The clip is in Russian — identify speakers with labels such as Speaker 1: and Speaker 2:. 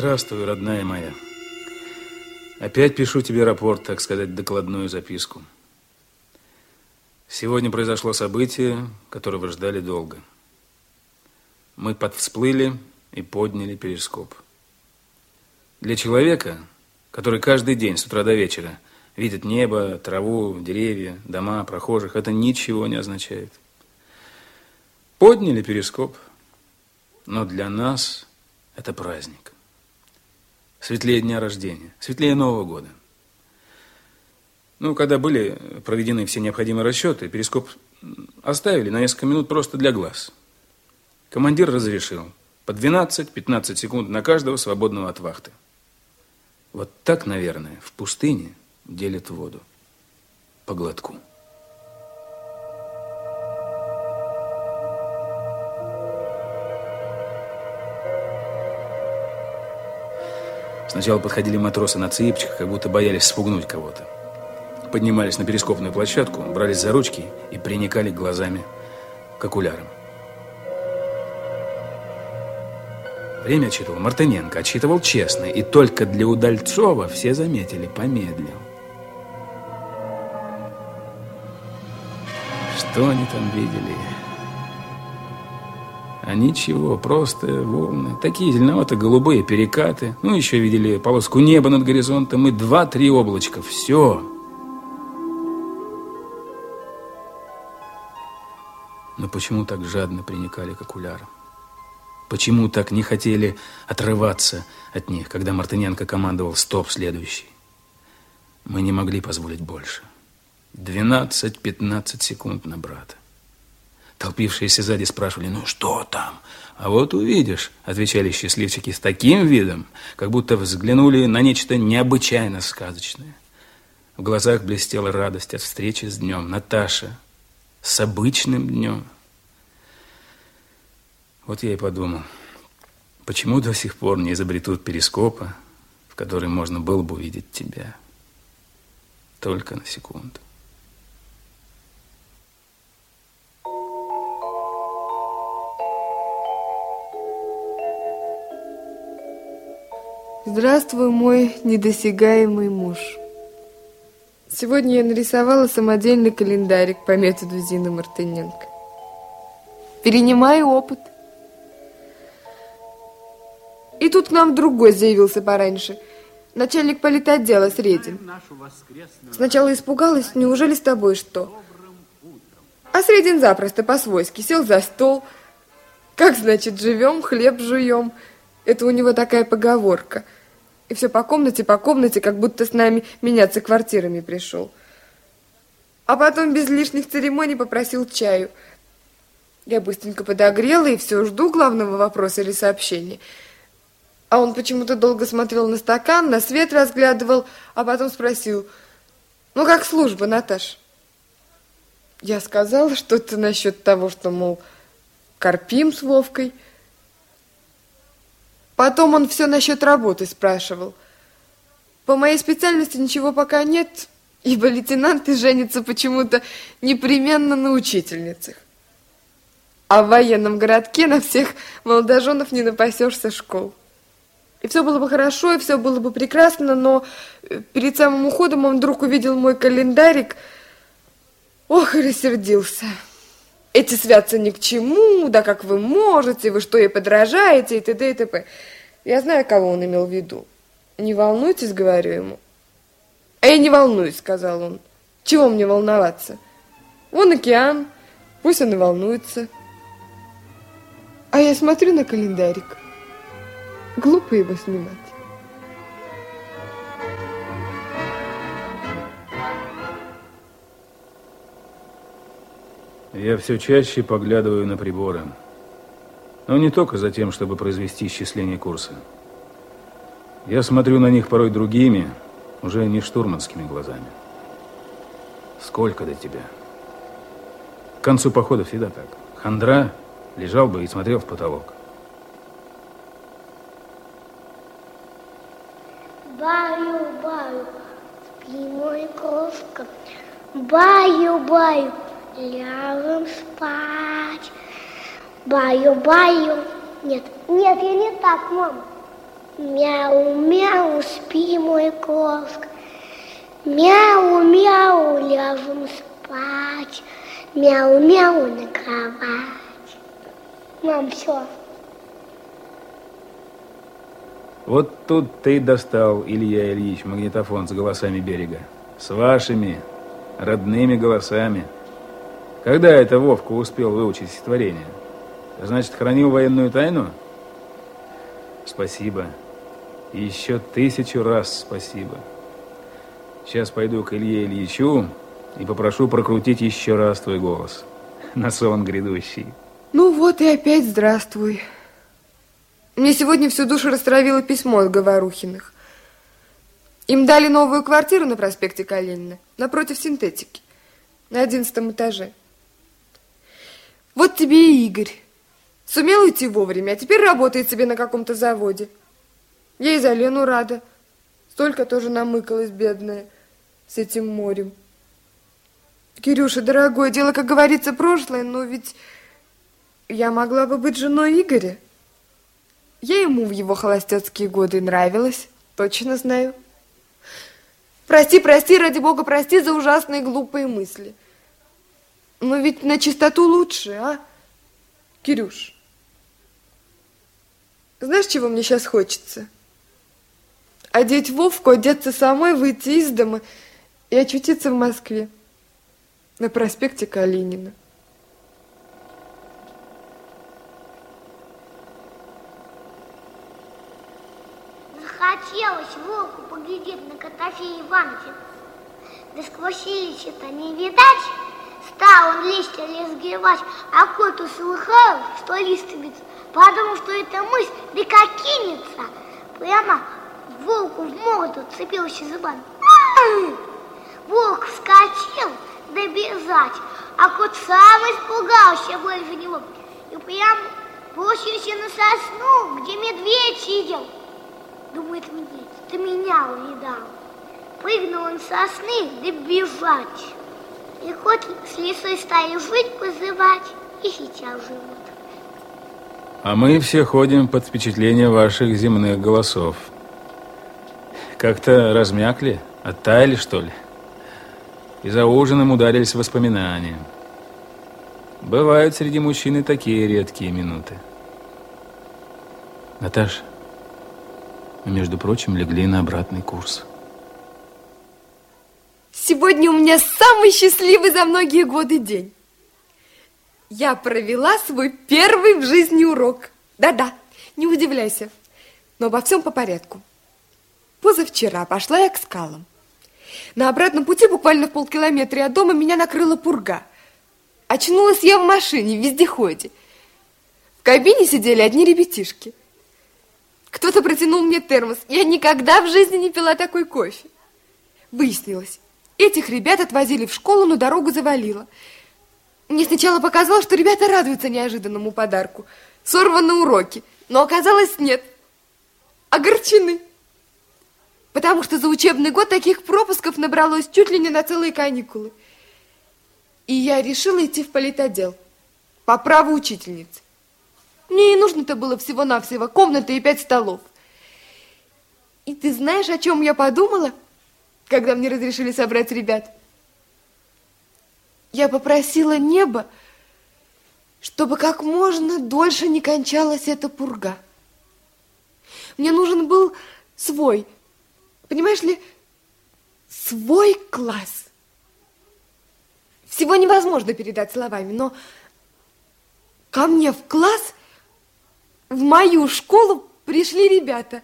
Speaker 1: Здравствуй, родная моя. Опять пишу тебе рапорт, так сказать, докладную записку. Сегодня произошло событие, которого ждали долго. Мы подвсплыли и подняли перископ. Для человека, который каждый день с утра до вечера видит небо, траву, деревья, дома, прохожих, это ничего не означает. Подняли перископ, но для нас это праздник. Светлее дня рождения, светлее Нового года. Ну, когда были проведены все необходимые расчеты, перископ оставили на несколько минут просто для глаз. Командир разрешил по 12-15 секунд на каждого свободного от вахты. Вот так, наверное, в пустыне делят воду по глотку. Сначала подходили матросы на цыпочках, как будто боялись спугнуть кого-то. Поднимались на перископную площадку, брались за ручки и приникали глазами к окулярам. Время отчитывал Мартыненко, отчитывал честно, и только для Удальцова все заметили, помедлил. Что они там видели? А ничего, просто волны. Такие зеленовато-голубые перекаты. Ну, еще видели полоску неба над горизонтом и два-три облачка. Все. Но почему так жадно приникали к окулярам? Почему так не хотели отрываться от них, когда Мартыненко командовал «Стоп, следующий»? Мы не могли позволить больше. 12-15 секунд на брата. Толпившиеся сзади спрашивали, ну что там? А вот увидишь, отвечали счастливчики с таким видом, как будто взглянули на нечто необычайно сказочное. В глазах блестела радость от встречи с днем. Наташа, с обычным днем. Вот я и подумал, почему до сих пор не изобретут перископа, в который можно было бы увидеть тебя. Только на секунду.
Speaker 2: Здравствуй, мой недосягаемый муж. Сегодня я нарисовала самодельный календарик по методу Зины Мартыненко. Перенимаю опыт. И тут к нам другой заявился пораньше. Начальник политотдела Средин. Сначала испугалась, неужели с тобой что? А Средин запросто по-свойски сел за стол. Как значит, живем, хлеб жуем. Это у него такая поговорка. И все по комнате, по комнате, как будто с нами меняться квартирами пришел. А потом без лишних церемоний попросил чаю. Я быстренько подогрела и все жду главного вопроса или сообщения. А он почему-то долго смотрел на стакан, на свет разглядывал, а потом спросил, ну как служба, Наташ? Я сказала что-то насчет того, что, мол, корпим с Вовкой – Потом он все насчет работы спрашивал. По моей специальности ничего пока нет, ибо лейтенанты женятся почему-то непременно на учительницах. А в военном городке на всех молодоженов не напасешься школ. И все было бы хорошо, и все было бы прекрасно, но э, перед самым уходом он вдруг увидел мой календарик. Ох, и рассердился. Эти святцы ни к чему, да как вы можете, вы что и подражаете, и т.д. и т.п. Я знаю, кого он имел в виду. Не волнуйтесь, говорю ему. А я не волнуюсь, сказал он. Чего мне волноваться? Вон океан, пусть он и волнуется. А я смотрю на календарик. Глупо его снимать.
Speaker 1: Я все чаще поглядываю на приборы. Но не только за тем, чтобы произвести исчисление курса. Я смотрю на них порой другими, уже не штурманскими глазами. Сколько до тебя? К концу похода всегда так. Хандра лежал бы и смотрел в потолок.
Speaker 3: Баю-баю, спи, мой крошка. Баю-баю, ляжем спать. Баю-баю. Нет, нет, я не так, мама. Мяу-мяу, спи, мой крошка. Мяу-мяу, ляжем спать. Мяу-мяу на кровать. Мам, все.
Speaker 1: Вот тут ты достал, Илья Ильич, магнитофон с голосами берега. С вашими родными голосами. Когда это Вовка успел выучить стихотворение? Значит, хранил военную тайну? Спасибо. Еще тысячу раз спасибо. Сейчас пойду к Илье Ильичу и попрошу прокрутить еще раз твой голос. На сон грядущий.
Speaker 2: Ну вот и опять здравствуй. Мне сегодня всю душу растравило письмо от Говорухиных. Им дали новую квартиру на проспекте Калинина, напротив синтетики, на одиннадцатом этаже. Вот тебе и Игорь. Сумел уйти вовремя, а теперь работает себе на каком-то заводе. Я и за Лену рада. Столько тоже намыкалась, бедная, с этим морем. Кирюша, дорогое, дело, как говорится, прошлое, но ведь я могла бы быть женой Игоря. Я ему в его холостяцкие годы нравилась, точно знаю. Прости, прости, ради бога, прости за ужасные глупые мысли. Но ведь на чистоту лучше, а, Кирюш? Знаешь, чего мне сейчас хочется? Одеть Вовку, одеться самой, выйти из дома и очутиться в Москве на проспекте Калинина.
Speaker 3: Захотелось волку поглядеть на Котофея Ивановича. Да сквозь то не видать. Стал он листья лезгивать, а кот услыхал, что лист бьется. Подумал, что это мысль, да как кинется. Прямо волку в морду цепился зубами. Волк вскочил, да бежать, а кот сам испугался больше него. И прям бросился на сосну, где медведь сидел. Думает медведь, ты меня увидал. Прыгнул он со сосны, да бежать. И кот с лисой стали жить, позывать, и сейчас живут.
Speaker 1: А мы все ходим под впечатление ваших земных голосов. Как-то размякли, оттаяли, что ли? И за ужином ударились воспоминания. Бывают среди мужчин и такие редкие минуты. Наташа, мы, между прочим, легли на обратный курс.
Speaker 2: Сегодня у меня самый счастливый за многие годы день. Я провела свой первый в жизни урок. Да-да, не удивляйся, но обо всем по порядку. Позавчера пошла я к скалам. На обратном пути, буквально в полкилометра от дома, меня накрыла пурга. Очнулась я в машине, в вездеходе. В кабине сидели одни ребятишки. Кто-то протянул мне термос. Я никогда в жизни не пила такой кофе. Выяснилось, этих ребят отвозили в школу, но дорогу завалило. Мне сначала показалось, что ребята радуются неожиданному подарку. Сорваны уроки. Но оказалось, нет. Огорчены. Потому что за учебный год таких пропусков набралось чуть ли не на целые каникулы. И я решила идти в политотдел. По праву учительницы. Мне и нужно-то было всего-навсего комната и пять столов. И ты знаешь, о чем я подумала, когда мне разрешили собрать ребят? Я попросила небо, чтобы как можно дольше не кончалась эта пурга. Мне нужен был свой, понимаешь ли, свой класс. Всего невозможно передать словами, но ко мне в класс – в мою школу пришли ребята.